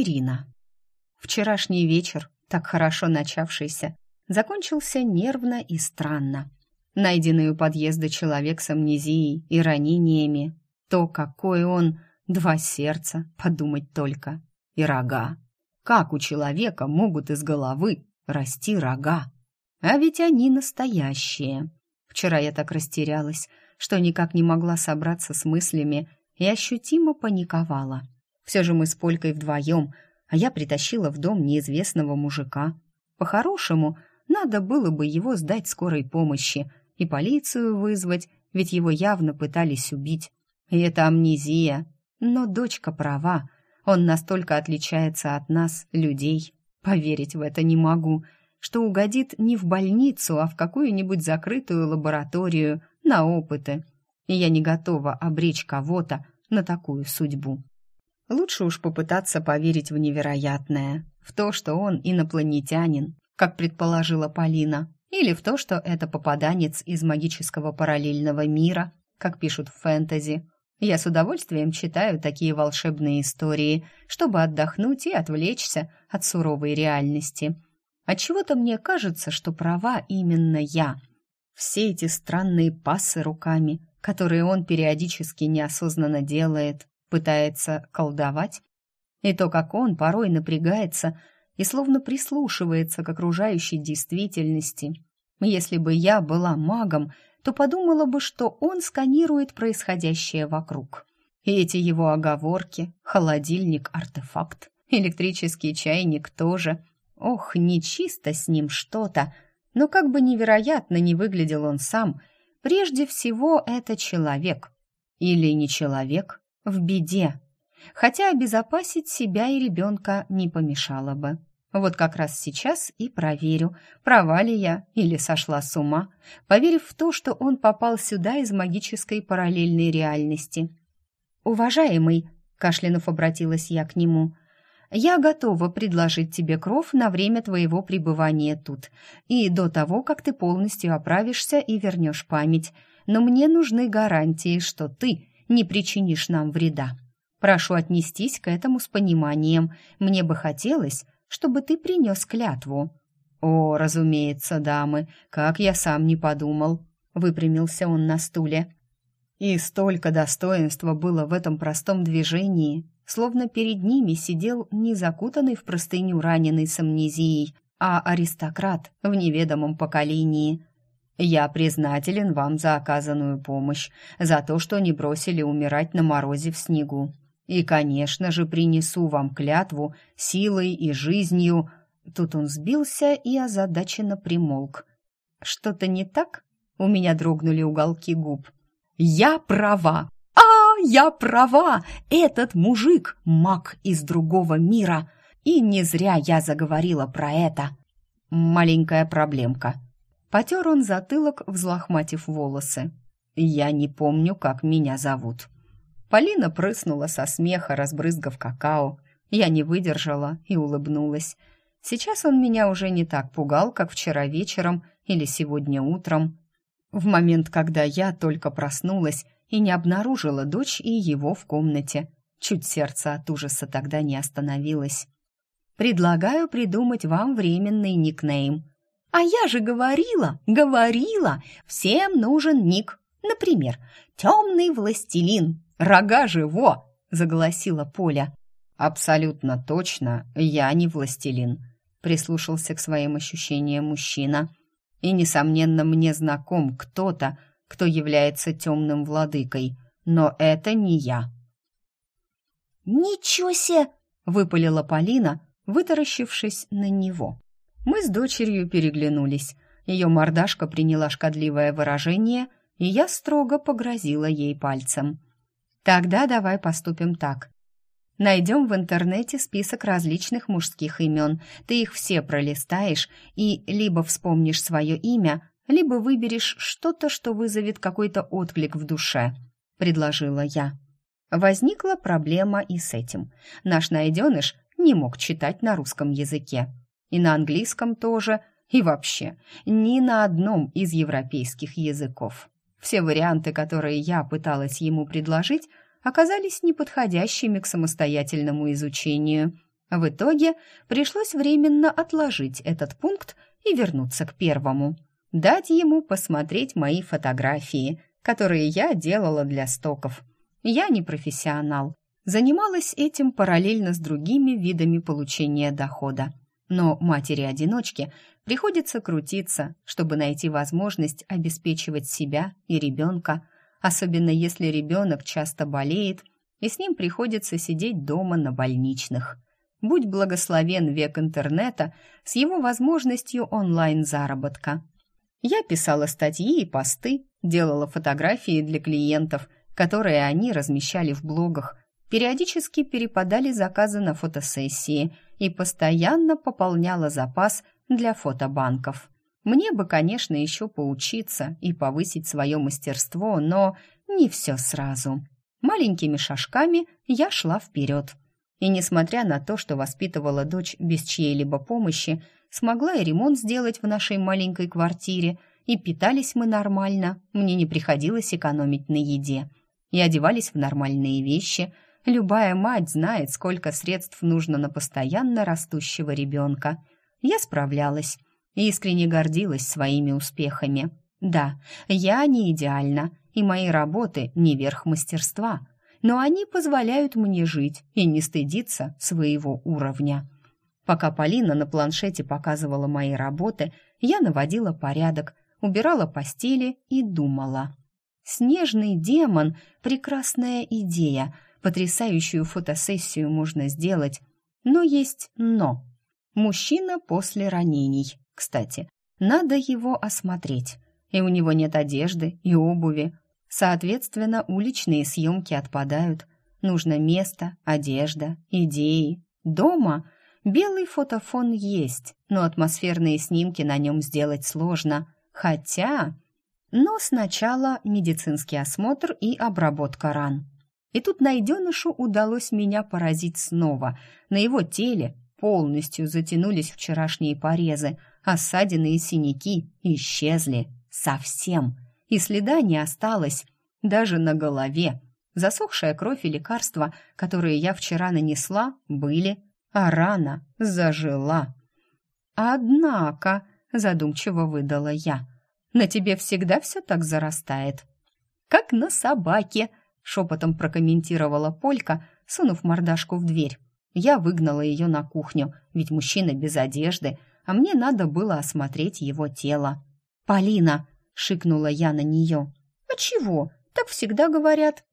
Ирина. Вчерашний вечер, так хорошо начавшийся, закончился нервно и странно. Найденный у подъезда человек с амнезией и ранениями, то, какой он, два сердца, подумать только, и рога. Как у человека могут из головы расти рога? А ведь они настоящие. Вчера я так растерялась, что никак не могла собраться с мыслями и ощутимо паниковала. Все же мы с Полькой вдвоем, а я притащила в дом неизвестного мужика. По-хорошему, надо было бы его сдать скорой помощи и полицию вызвать, ведь его явно пытались убить. И это амнезия. Но дочка права, он настолько отличается от нас, людей. Поверить в это не могу, что угодит не в больницу, а в какую-нибудь закрытую лабораторию на опыты. И я не готова обречь кого-то на такую судьбу. Лучше уж попытаться поверить в невероятное, в то, что он инопланетянин, как предположила Полина, или в то, что это попаданец из магического параллельного мира, как пишут в фэнтези. Я с удовольствием читаю такие волшебные истории, чтобы отдохнуть и отвлечься от суровой реальности. Отчего-то мне кажется, что права именно я. Все эти странные пассы руками, которые он периодически неосознанно делает, пытается колдовать, и то, как он порой напрягается и словно прислушивается к окружающей действительности. Если бы я была магом, то подумала бы, что он сканирует происходящее вокруг. И эти его оговорки, холодильник, артефакт, электрический чайник тоже. Ох, нечисто с ним что-то. Но как бы невероятно не выглядел он сам, прежде всего это человек. Или не человек, в беде. Хотя обезопасить себя и ребенка не помешало бы. Вот как раз сейчас и проверю, права ли я или сошла с ума, поверив в то, что он попал сюда из магической параллельной реальности. «Уважаемый», — кашлянув обратилась я к нему, — «я готова предложить тебе кров на время твоего пребывания тут и до того, как ты полностью оправишься и вернешь память, но мне нужны гарантии, что ты не причинишь нам вреда. Прошу отнестись к этому с пониманием. Мне бы хотелось, чтобы ты принес клятву». «О, разумеется, дамы, как я сам не подумал», — выпрямился он на стуле. И столько достоинства было в этом простом движении, словно перед ними сидел не закутанный в простыню раненый с а аристократ в неведомом поколении. «Я признателен вам за оказанную помощь, за то, что не бросили умирать на морозе в снегу. И, конечно же, принесу вам клятву силой и жизнью. Тут он сбился и озадаченно примолк. Что-то не так? У меня дрогнули уголки губ. Я права. А, я права. Этот мужик маг из другого мира. И не зря я заговорила про это. Маленькая проблемка. Потер он затылок, взлохматив волосы. Я не помню, как меня зовут. Полина прыснула со смеха, разбрызгав какао. Я не выдержала и улыбнулась. Сейчас он меня уже не так пугал, как вчера вечером или сегодня утром. В момент, когда я только проснулась и не обнаружила дочь и его в комнате. Чуть сердце от ужаса тогда не остановилось. «Предлагаю придумать вам временный никнейм». «А я же говорила, говорила, всем нужен ник. Например, «Темный властелин», Рога же во!» — заголосила Поля. «Абсолютно точно, я не властелин», — прислушался к своим ощущениям мужчина. «И, несомненно, мне знаком кто-то, кто является темным владыкой, но это не я». «Ничего себе!» — выпалила Полина, вытаращившись на него. Мы с дочерью переглянулись. Ее мордашка приняла шкодливое выражение, и я строго погрозила ей пальцем. Тогда давай поступим так. Найдем в интернете список различных мужских имен. Ты их все пролистаешь и либо вспомнишь свое имя, либо выберешь что-то, что вызовет какой-то отклик в душе», — предложила я. Возникла проблема и с этим. Наш найденыш не мог читать на русском языке. И на английском тоже, и вообще ни на одном из европейских языков. Все варианты, которые я пыталась ему предложить, оказались неподходящими к самостоятельному изучению. В итоге пришлось временно отложить этот пункт и вернуться к первому. Дать ему посмотреть мои фотографии, которые я делала для стоков. Я не профессионал. Занималась этим параллельно с другими видами получения дохода. Но матери-одиночке приходится крутиться, чтобы найти возможность обеспечивать себя и ребенка, особенно если ребенок часто болеет, и с ним приходится сидеть дома на больничных. Будь благословен век интернета с его возможностью онлайн-заработка. Я писала статьи и посты, делала фотографии для клиентов, которые они размещали в блогах, периодически перепадали заказы на фотосессии и постоянно пополняла запас для фотобанков. Мне бы, конечно, еще поучиться и повысить свое мастерство, но не все сразу. Маленькими шажками я шла вперед. И несмотря на то, что воспитывала дочь без чьей-либо помощи, смогла и ремонт сделать в нашей маленькой квартире, и питались мы нормально, мне не приходилось экономить на еде. И одевались в нормальные вещи. Любая мать знает, сколько средств нужно на постоянно растущего ребенка. Я справлялась и искренне гордилась своими успехами. Да, я не идеальна, и мои работы не верх мастерства, но они позволяют мне жить и не стыдиться своего уровня. Пока Полина на планшете показывала мои работы, я наводила порядок, убирала постели и думала. Снежный демон — прекрасная идея, потрясающую фотосессию можно сделать, но есть «но». Мужчина после ранений, кстати, надо его осмотреть. И у него нет одежды и обуви, Соответственно, уличные съемки отпадают. Нужно место, одежда, идеи. Дома белый фотофон есть, но атмосферные снимки на нем сделать сложно. Хотя... Но сначала медицинский осмотр и обработка ран. И тут найденышу удалось меня поразить снова. На его теле полностью затянулись вчерашние порезы, а ссадины и синяки исчезли. Совсем и следа не осталось, даже на голове. Засохшая кровь и лекарства, которые я вчера нанесла, были, а рана зажила. «Однако», — задумчиво выдала я, — «на тебе всегда все так зарастает». «Как на собаке», — шепотом прокомментировала Полька, сунув мордашку в дверь. Я выгнала ее на кухню, ведь мужчина без одежды, а мне надо было осмотреть его тело. «Полина!» шикнула я на нее. «А чего? Так всегда говорят».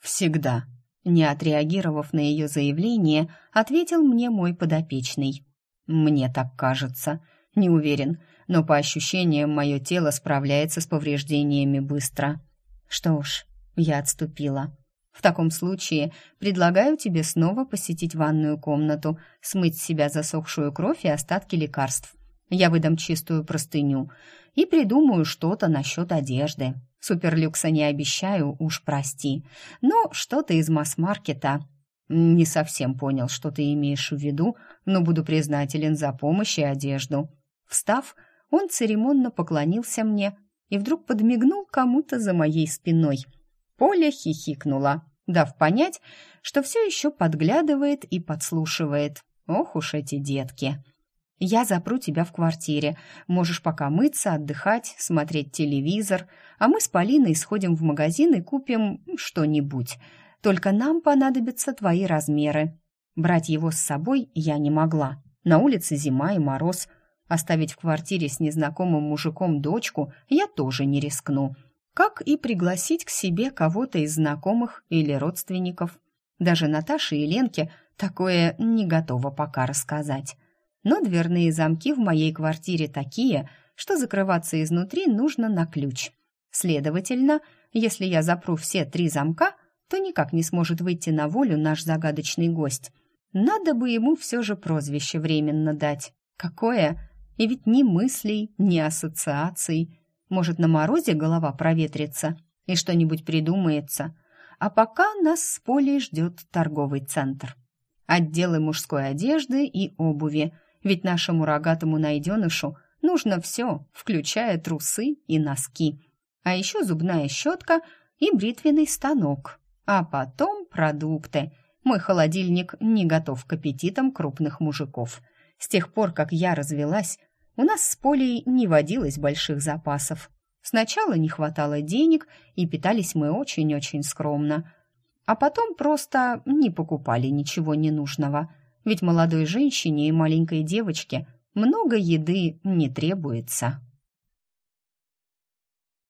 «Всегда». Не отреагировав на ее заявление, ответил мне мой подопечный. «Мне так кажется. Не уверен, но по ощущениям мое тело справляется с повреждениями быстро». «Что ж, я отступила. В таком случае предлагаю тебе снова посетить ванную комнату, смыть с себя засохшую кровь и остатки лекарств. Я выдам чистую простыню и придумаю что-то насчет одежды. Суперлюкса не обещаю, уж прости, но что-то из масс-маркета. Не совсем понял, что ты имеешь в виду, но буду признателен за помощь и одежду. Встав, он церемонно поклонился мне и вдруг подмигнул кому-то за моей спиной. Поля хихикнула, дав понять, что все еще подглядывает и подслушивает. Ох уж эти детки! Я запру тебя в квартире. Можешь пока мыться, отдыхать, смотреть телевизор, а мы с Полиной сходим в магазин и купим что-нибудь. Только нам понадобятся твои размеры. Брать его с собой я не могла. На улице зима и мороз. Оставить в квартире с незнакомым мужиком дочку я тоже не рискну. Как и пригласить к себе кого-то из знакомых или родственников. Даже Наташе и Ленке такое не готова пока рассказать но дверные замки в моей квартире такие, что закрываться изнутри нужно на ключ. Следовательно, если я запру все три замка, то никак не сможет выйти на волю наш загадочный гость. Надо бы ему все же прозвище временно дать. Какое? И ведь ни мыслей, ни ассоциаций. Может, на морозе голова проветрится и что-нибудь придумается. А пока нас с Полей ждет торговый центр. Отделы мужской одежды и обуви – ведь нашему рогатому найденышу нужно все, включая трусы и носки. А еще зубная щетка и бритвенный станок. А потом продукты. Мой холодильник не готов к аппетитам крупных мужиков. С тех пор, как я развелась, у нас с Полей не водилось больших запасов. Сначала не хватало денег, и питались мы очень-очень скромно. А потом просто не покупали ничего ненужного. Ведь молодой женщине и маленькой девочке много еды не требуется.